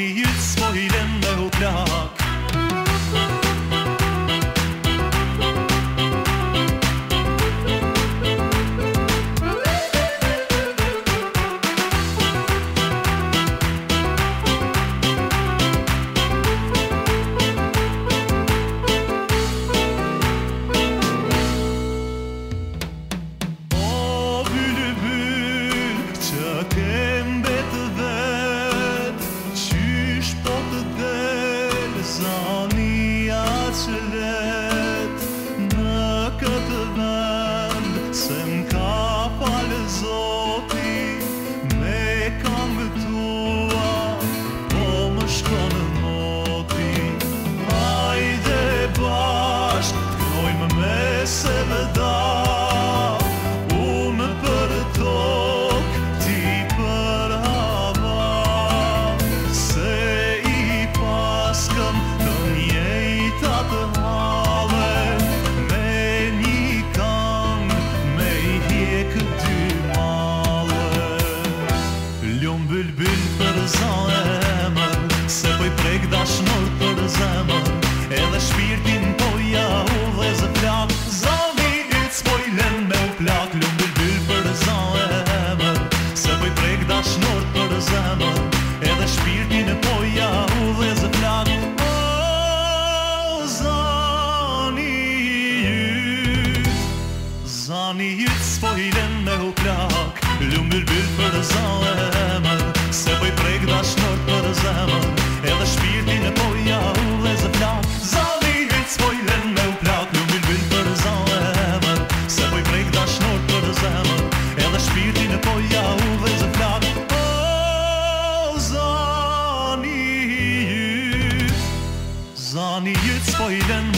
i ut små hyländer och klack Zani jitë spojlen me u plak Lumë bërë bërë për zale emër Se pëj po prejk dha shnërt për zemër Edhe shpirti në poja u leze plak Zali jitë spojlen me u plak Lumë bërë bërë për zale emër Se pëj po prejk dha shnërt për zemër Edhe shpirti në poja u leze plak O zani jitë Zani jitë spojlen me u plak